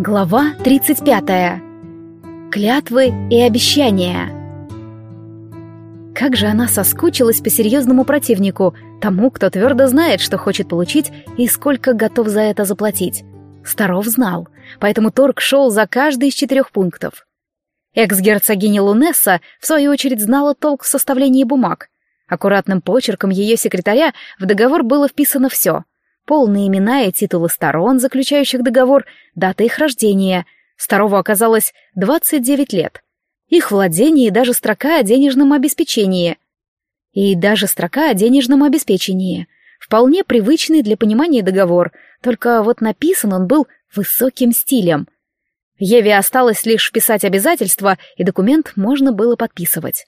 Глава 35. Клятвы и обещания. Как же она соскучилась по серьезному противнику, тому, кто твердо знает, что хочет получить и сколько готов за это заплатить. Старов знал, поэтому торг шел за каждый из четырех пунктов. Экс-герцогиня Лунесса, в свою очередь, знала толк в составлении бумаг. Аккуратным почерком ее секретаря в договор было вписано все — полные имена и титулы сторон, заключающих договор, дата их рождения. Старову оказалось 29 лет. Их владение и даже строка о денежном обеспечении. И даже строка о денежном обеспечении. Вполне привычный для понимания договор, только вот написан он был высоким стилем. Еве осталось лишь вписать обязательства, и документ можно было подписывать.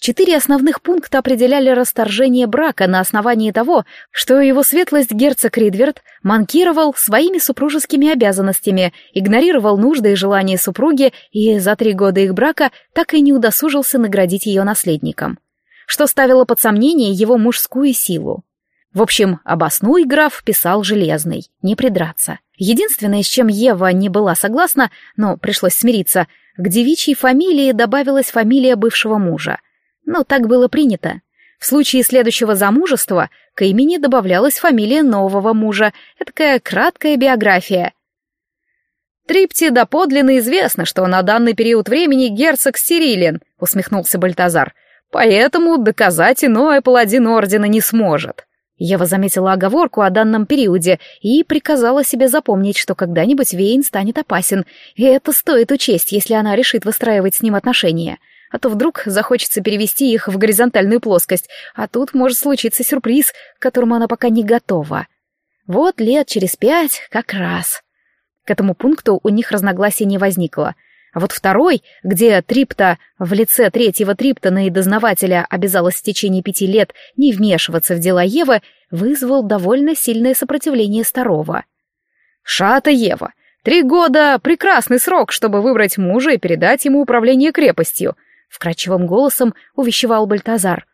Четыре основных пункта определяли расторжение брака на основании того, что его светлость герцог Ридверт манкировал своими супружескими обязанностями, игнорировал нужды и желания супруги и за три года их брака так и не удосужился наградить ее наследником, что ставило под сомнение его мужскую силу. В общем, обоснуй граф писал железный, не придраться. Единственное, с чем Ева не была согласна, но пришлось смириться, к девичьей фамилии добавилась фамилия бывшего мужа — но так было принято. В случае следующего замужества к имени добавлялась фамилия нового мужа, такая краткая биография. «Трипте доподлинно известно, что на данный период времени герцог Сирилен», — усмехнулся Бальтазар, «поэтому доказать иное паладин Ордена не сможет». Ева заметила оговорку о данном периоде и приказала себе запомнить, что когда-нибудь Вейн станет опасен, и это стоит учесть, если она решит выстраивать с ним отношения — а то вдруг захочется перевести их в горизонтальную плоскость, а тут может случиться сюрприз, к которому она пока не готова. Вот лет через пять как раз. К этому пункту у них разногласий не возникло. А вот второй, где Трипта в лице третьего Триптона и дознавателя обязалась в течение пяти лет не вмешиваться в дела Евы, вызвал довольно сильное сопротивление Старова. «Шата Ева, три года — прекрасный срок, чтобы выбрать мужа и передать ему управление крепостью», вкрадчивым голосом увещевал Бальтазар.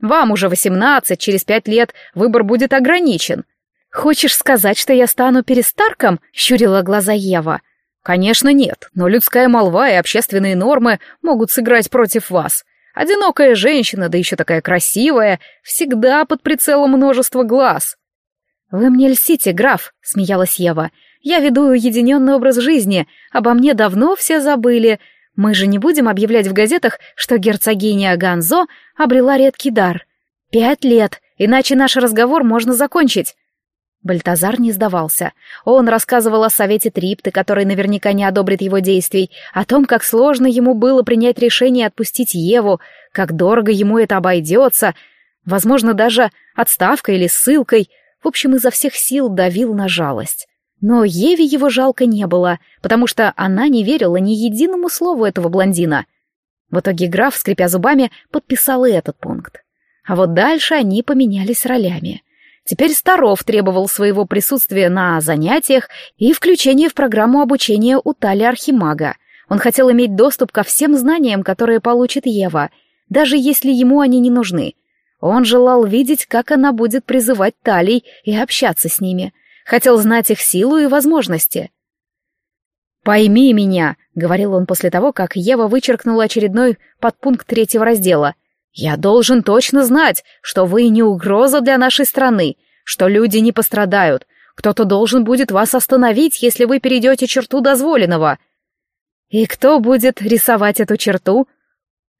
«Вам уже восемнадцать, через пять лет выбор будет ограничен». «Хочешь сказать, что я стану перестарком?» — щурила глаза Ева. «Конечно нет, но людская молва и общественные нормы могут сыграть против вас. Одинокая женщина, да еще такая красивая, всегда под прицелом множества глаз». «Вы мне льстите, граф», — смеялась Ева. «Я веду уединенный образ жизни, обо мне давно все забыли, мы же не будем объявлять в газетах, что герцогиня Ганзо обрела редкий дар. Пять лет, иначе наш разговор можно закончить. Бальтазар не сдавался. Он рассказывал о совете Трипты, который наверняка не одобрит его действий, о том, как сложно ему было принять решение отпустить Еву, как дорого ему это обойдется, возможно, даже отставкой или ссылкой. В общем, изо всех сил давил на жалость. Но Еве его жалко не было, потому что она не верила ни единому слову этого блондина. В итоге граф, скрипя зубами, подписал и этот пункт. А вот дальше они поменялись ролями. Теперь Старов требовал своего присутствия на занятиях и включения в программу обучения у Тали Архимага. Он хотел иметь доступ ко всем знаниям, которые получит Ева, даже если ему они не нужны. Он желал видеть, как она будет призывать Талий и общаться с ними — хотел знать их силу и возможности. «Пойми меня», — говорил он после того, как Ева вычеркнула очередной подпункт третьего раздела. «Я должен точно знать, что вы не угроза для нашей страны, что люди не пострадают. Кто-то должен будет вас остановить, если вы перейдете черту дозволенного». «И кто будет рисовать эту черту?»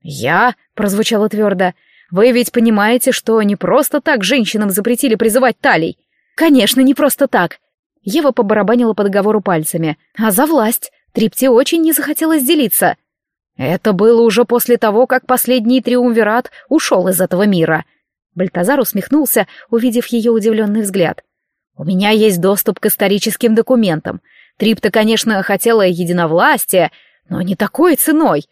«Я», — прозвучало твердо, — «вы ведь понимаете, что не просто так женщинам запретили призывать талий. Конечно, не просто так. Ева побарабанила по договору пальцами. А за власть. Трипте очень не захотелось делиться. Это было уже после того, как последний триумвират ушел из этого мира. Бальтазар усмехнулся, увидев ее удивленный взгляд. «У меня есть доступ к историческим документам. Трипта, конечно, хотела единовластия, но не такой ценой.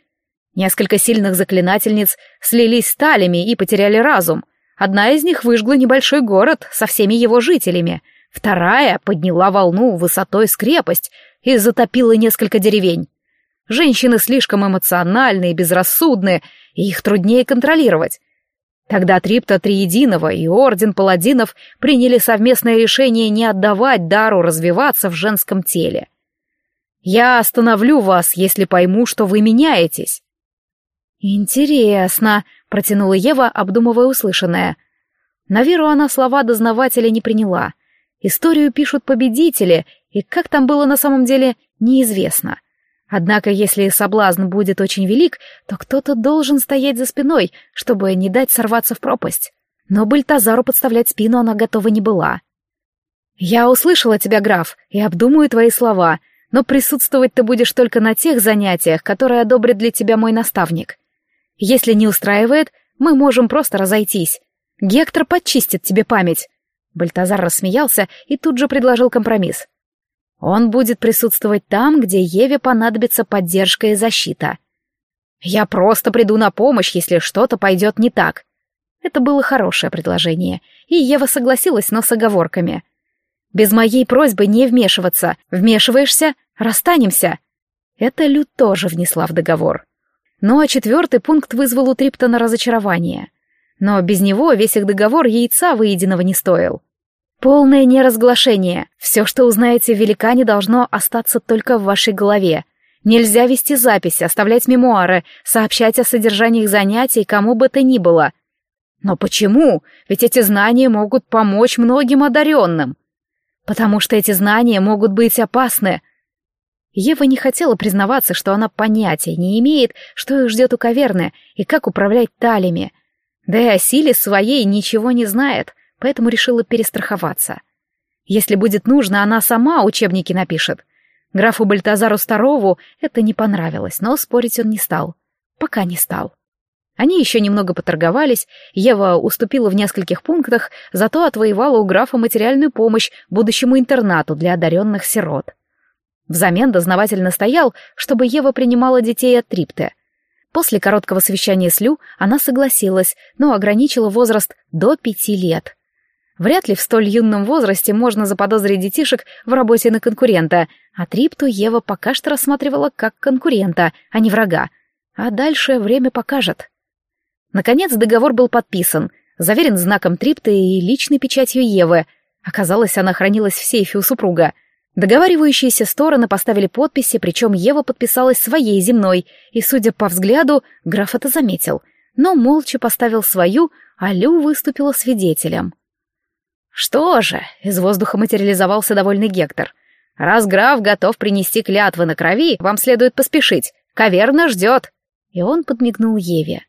Несколько сильных заклинательниц слились сталями и потеряли разум. Одна из них выжгла небольшой город со всеми его жителями, вторая подняла волну высотой с крепость и затопила несколько деревень. Женщины слишком эмоциональны и безрассудны, и их труднее контролировать. Тогда Трипта Триединого и Орден Паладинов приняли совместное решение не отдавать дару развиваться в женском теле. Я остановлю вас, если пойму, что вы меняетесь». «Интересно», — протянула Ева, обдумывая услышанное. На веру она слова дознавателя не приняла. Историю пишут победители, и как там было на самом деле, неизвестно. Однако, если соблазн будет очень велик, то кто-то должен стоять за спиной, чтобы не дать сорваться в пропасть. Но Бальтазару подставлять спину она готова не была. «Я услышала тебя, граф, и обдумаю твои слова, но присутствовать ты будешь только на тех занятиях, которые одобрит для тебя мой наставник. Если не устраивает, мы можем просто разойтись. Гектор подчистит тебе память». Бальтазар рассмеялся и тут же предложил компромисс. Он будет присутствовать там, где Еве понадобится поддержка и защита. Я просто приду на помощь, если что-то пойдет не так. Это было хорошее предложение, и Ева согласилась, но с оговорками. Без моей просьбы не вмешиваться. Вмешиваешься — расстанемся. Это Лю тоже внесла в договор. Ну а четвертый пункт вызвал у Триптона разочарование. Но без него весь их договор яйца выеденного не стоил. Полное неразглашение. Все, что узнаете в великане, должно остаться только в вашей голове. Нельзя вести записи, оставлять мемуары, сообщать о содержании их занятий кому бы то ни было. Но почему? Ведь эти знания могут помочь многим одаренным. Потому что эти знания могут быть опасны. Ева не хотела признаваться, что она понятия не имеет, что их ждет у каверны и как управлять талями. Да и о силе своей ничего не знает поэтому решила перестраховаться. Если будет нужно, она сама учебники напишет. Графу Бальтазару Старову это не понравилось, но спорить он не стал. Пока не стал. Они еще немного поторговались, Ева уступила в нескольких пунктах, зато отвоевала у графа материальную помощь будущему интернату для одаренных сирот. Взамен дознаватель настоял, чтобы Ева принимала детей от Трипты. После короткого совещания с Лю она согласилась, но ограничила возраст до пяти лет. Вряд ли в столь юном возрасте можно заподозрить детишек в работе на конкурента, а Трипту Ева пока что рассматривала как конкурента, а не врага. А дальше время покажет. Наконец договор был подписан, заверен знаком Трипты и личной печатью Евы. Оказалось, она хранилась в сейфе у супруга. Договаривающиеся стороны поставили подписи, причем Ева подписалась своей земной, и, судя по взгляду, граф это заметил, но молча поставил свою, а Лю выступила свидетелем. «Что же?» — из воздуха материализовался довольный Гектор. «Раз граф готов принести клятвы на крови, вам следует поспешить. Каверна ждет!» И он подмигнул Еве.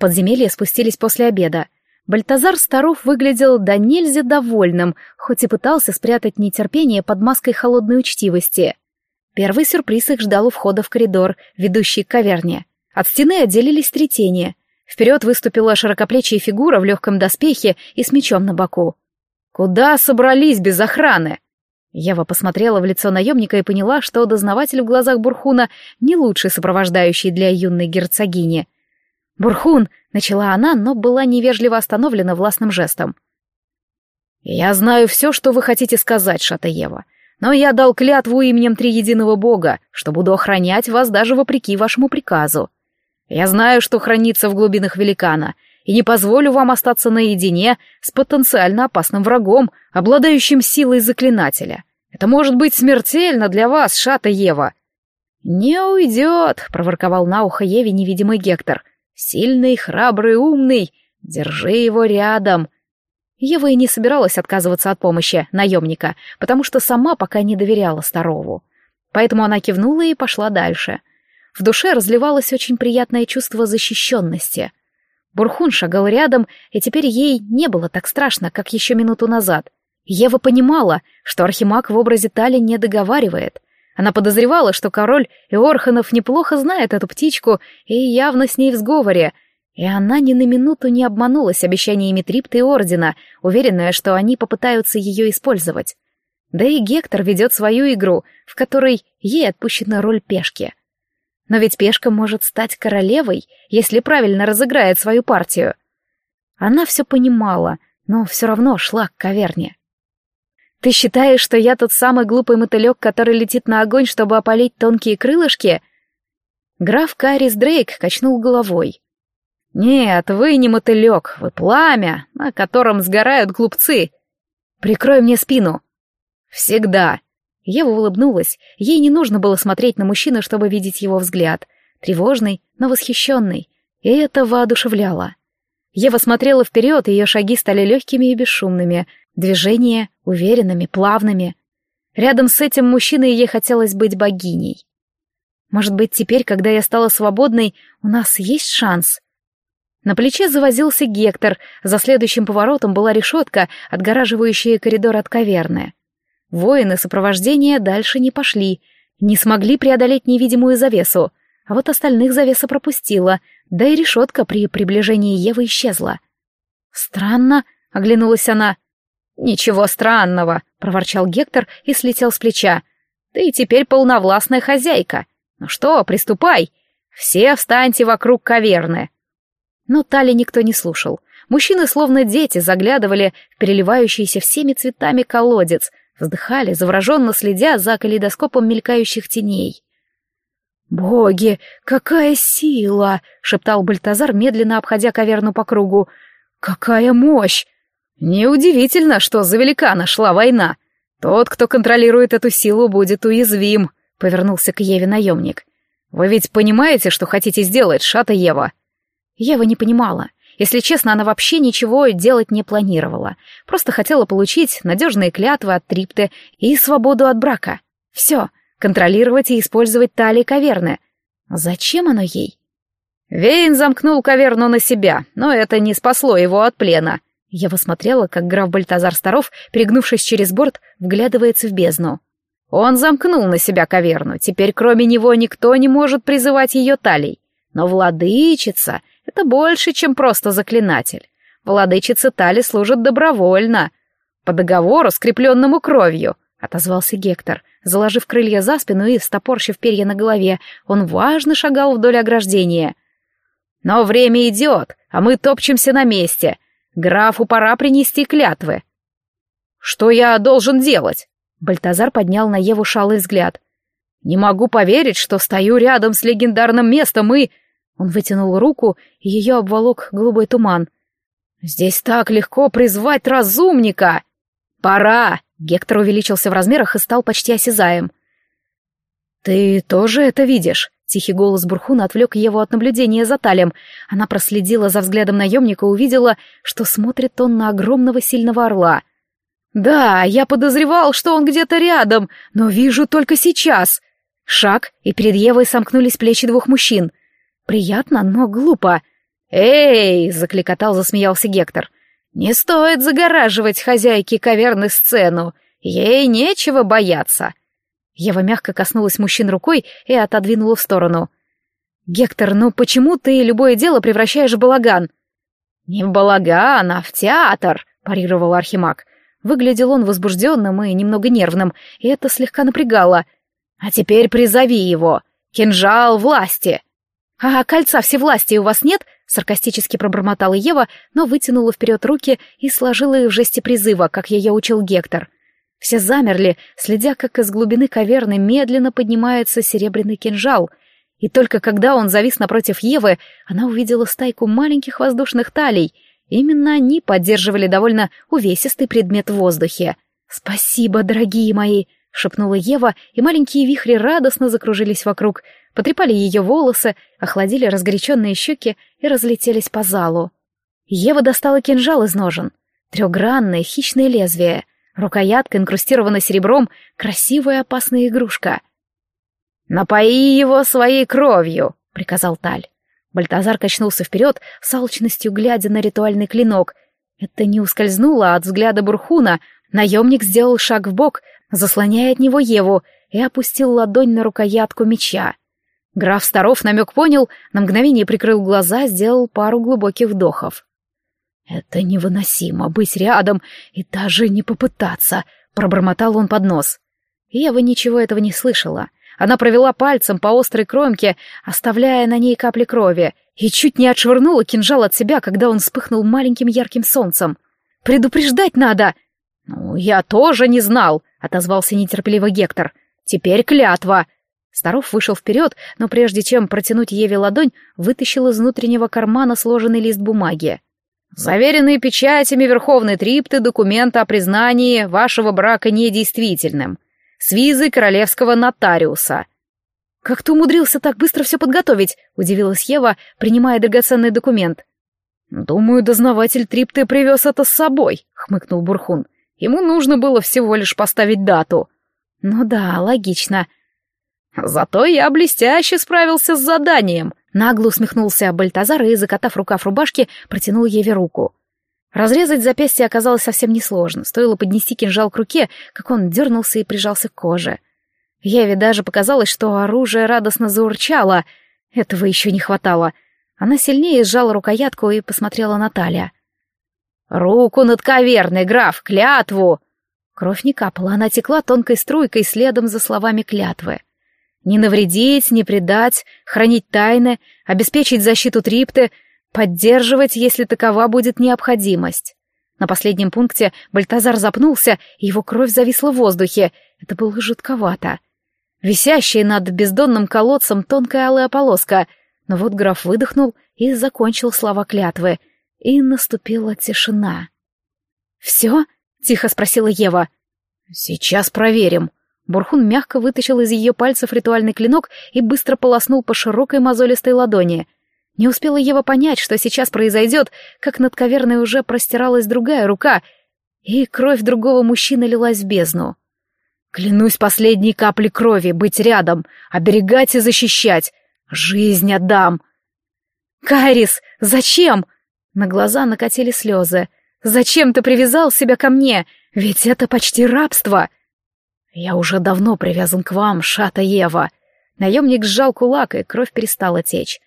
Подземелья спустились после обеда. Бальтазар Старов выглядел до нельзя довольным, хоть и пытался спрятать нетерпение под маской холодной учтивости. Первый сюрприз их ждал у входа в коридор, ведущий к каверне. От стены отделились три тени. Вперед выступила широкоплечья фигура в легком доспехе и с мечом на боку. «Куда собрались без охраны?» Ева посмотрела в лицо наемника и поняла, что дознаватель в глазах Бурхуна не лучший сопровождающий для юной герцогини. «Бурхун!» — начала она, но была невежливо остановлена властным жестом. «Я знаю все, что вы хотите сказать, Шатаева, но я дал клятву именем Триединого Бога, что буду охранять вас даже вопреки вашему приказу. Я знаю, что хранится в глубинах великана, и не позволю вам остаться наедине с потенциально опасным врагом, обладающим силой заклинателя. Это может быть смертельно для вас, Шата Ева». «Не уйдет», — проворковал на ухо Еве невидимый Гектор. «Сильный, храбрый, умный. Держи его рядом». Ева и не собиралась отказываться от помощи наемника, потому что сама пока не доверяла Старову. Поэтому она кивнула и пошла дальше. В душе разливалось очень приятное чувство защищенности — Бурхун шагал рядом, и теперь ей не было так страшно, как еще минуту назад. Ева понимала, что Архимаг в образе Тали не договаривает. Она подозревала, что король Иорханов неплохо знает эту птичку и явно с ней в сговоре, и она ни на минуту не обманулась обещаниями Трипта и Ордена, уверенная, что они попытаются ее использовать. Да и Гектор ведет свою игру, в которой ей отпущена роль пешки — но ведь пешка может стать королевой, если правильно разыграет свою партию. Она все понимала, но все равно шла к каверне. «Ты считаешь, что я тот самый глупый мотылек, который летит на огонь, чтобы опалить тонкие крылышки?» Граф Карис Дрейк качнул головой. «Нет, вы не мотылек, вы пламя, на котором сгорают глупцы. Прикрой мне спину». «Всегда», Ева улыбнулась. Ей не нужно было смотреть на мужчину, чтобы видеть его взгляд. Тревожный, но восхищенный. И это воодушевляло. Ева смотрела вперед, и ее шаги стали легкими и бесшумными, движения уверенными, плавными. Рядом с этим мужчиной ей хотелось быть богиней. Может быть, теперь, когда я стала свободной, у нас есть шанс? На плече завозился Гектор, за следующим поворотом была решетка, отгораживающая коридор от каверны. Воины сопровождения дальше не пошли, не смогли преодолеть невидимую завесу, а вот остальных завеса пропустила, да и решетка при приближении Евы исчезла. «Странно», — оглянулась она. «Ничего странного», — проворчал Гектор и слетел с плеча. «Ты теперь полновластная хозяйка. Ну что, приступай. Все встаньте вокруг каверны». Но Тали никто не слушал. Мужчины, словно дети, заглядывали в переливающийся всеми цветами колодец, вздыхали, завороженно следя за калейдоскопом мелькающих теней. «Боги, какая сила!» — шептал Бальтазар, медленно обходя каверну по кругу. «Какая мощь! Неудивительно, что за великана шла война. Тот, кто контролирует эту силу, будет уязвим», — повернулся к Еве наемник. «Вы ведь понимаете, что хотите сделать, Шата Ева?» Ева не понимала. Если честно, она вообще ничего делать не планировала. Просто хотела получить надежные клятвы от Трипты и свободу от брака. Все, контролировать и использовать талии каверны. Зачем оно ей? Вейн замкнул каверну на себя, но это не спасло его от плена. Ева смотрела, как граф Бальтазар Старов, перегнувшись через борт, вглядывается в бездну. Он замкнул на себя каверну, теперь кроме него никто не может призывать ее талий. Но владычица это больше, чем просто заклинатель. Владычица Тали служит добровольно. По договору, скрепленному кровью, — отозвался Гектор. Заложив крылья за спину и стопорщив перья на голове, он важно шагал вдоль ограждения. «Но время идет, а мы топчемся на месте. Графу пора принести клятвы». «Что я должен делать?» Бальтазар поднял на Еву шалый взгляд. «Не могу поверить, что стою рядом с легендарным местом и...» Он вытянул руку, и ее обволок голубой туман. «Здесь так легко призвать разумника!» «Пора!» — Гектор увеличился в размерах и стал почти осязаем. «Ты тоже это видишь?» — тихий голос Бурхуна отвлек его от наблюдения за талем. Она проследила за взглядом наемника и увидела, что смотрит он на огромного сильного орла. «Да, я подозревал, что он где-то рядом, но вижу только сейчас!» Шаг, и перед Евой сомкнулись плечи двух мужчин — Приятно, но глупо. «Эй!» — закликотал, засмеялся Гектор. «Не стоит загораживать хозяйке каверны сцену. Ей нечего бояться». Ева мягко коснулась мужчин рукой и отодвинула в сторону. «Гектор, ну почему ты любое дело превращаешь в балаган?» «Не в балаган, а в театр», — парировал Архимаг. Выглядел он возбужденным и немного нервным, и это слегка напрягало. «А теперь призови его. Кинжал власти. «А кольца всевластия у вас нет?» — саркастически пробормотала Ева, но вытянула вперед руки и сложила их в жесте призыва, как ее учил Гектор. Все замерли, следя, как из глубины каверны медленно поднимается серебряный кинжал, и только когда он завис напротив Евы, она увидела стайку маленьких воздушных талий. Именно они поддерживали довольно увесистый предмет в воздухе. «Спасибо, дорогие мои!» — шепнула Ева, и маленькие вихри радостно закружились вокруг — потрепали ее волосы, охладили разгоряченные щеки и разлетелись по залу. Ева достала кинжал из ножен. Трехгранное хищное лезвие. Рукоятка инкрустирована серебром, красивая опасная игрушка. «Напои его своей кровью», — приказал Таль. Бальтазар качнулся вперед, с алчностью глядя на ритуальный клинок. Это не ускользнуло от взгляда Бурхуна. Наемник сделал шаг в бок, заслоняя от него Еву, и опустил ладонь на рукоятку меча. Граф Старов намек понял, на мгновение прикрыл глаза, сделал пару глубоких вдохов. «Это невыносимо, быть рядом и даже не попытаться», — пробормотал он под нос. Ева ничего этого не слышала. Она провела пальцем по острой кромке, оставляя на ней капли крови, и чуть не отшвырнула кинжал от себя, когда он вспыхнул маленьким ярким солнцем. «Предупреждать надо!» «Ну, я тоже не знал», — отозвался нетерпеливо Гектор. «Теперь клятва. Старов вышел вперед, но прежде чем протянуть Еве ладонь, вытащил из внутреннего кармана сложенный лист бумаги. «Заверенные печатями Верховной Трипты документ о признании вашего брака недействительным. с визой королевского нотариуса». «Как ты умудрился так быстро все подготовить?» — удивилась Ева, принимая драгоценный документ. «Думаю, дознаватель Трипты привез это с собой», — хмыкнул Бурхун. «Ему нужно было всего лишь поставить дату». «Ну да, логично». «Зато я блестяще справился с заданием», — нагло усмехнулся Бальтазар и, закатав рукав рубашки, протянул Еве руку. Разрезать запястье оказалось совсем несложно. Стоило поднести кинжал к руке, как он дернулся и прижался к коже. Еве даже показалось, что оружие радостно заурчало. Этого еще не хватало — она сильнее сжала рукоятку и посмотрела на Таля. «Руку над каверной, граф, клятву!» Кровь не капала, она текла тонкой струйкой следом за словами клятвы. Не навредить, не предать, хранить тайны, обеспечить защиту Трипты, поддерживать, если такова будет необходимость. На последнем пункте Бальтазар запнулся, и его кровь зависла в воздухе. Это было жутковато. Висящая над бездонным колодцем тонкая алая полоска — но вот граф выдохнул и закончил слова клятвы, и наступила тишина. «Все?» — тихо спросила Ева. «Сейчас проверим». Бурхун мягко вытащил из ее пальцев ритуальный клинок и быстро полоснул по широкой мозолистой ладони. Не успела Ева понять, что сейчас произойдет, как над каверной уже простиралась другая рука, и кровь другого мужчины лилась в бездну. «Клянусь последней капли крови быть рядом, оберегать и защищать. Жизнь отдам. Кайрис, зачем? На глаза накатили слезы. Зачем ты привязал себя ко мне? Ведь это почти рабство. Я уже давно привязан к вам, Шата Ева. Наемник сжал кулак, и кровь перестала течь.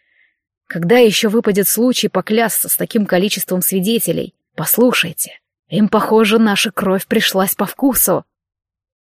Когда еще выпадет случай поклясться с таким количеством свидетелей? Послушайте, им, похоже, наша кровь пришлась по вкусу.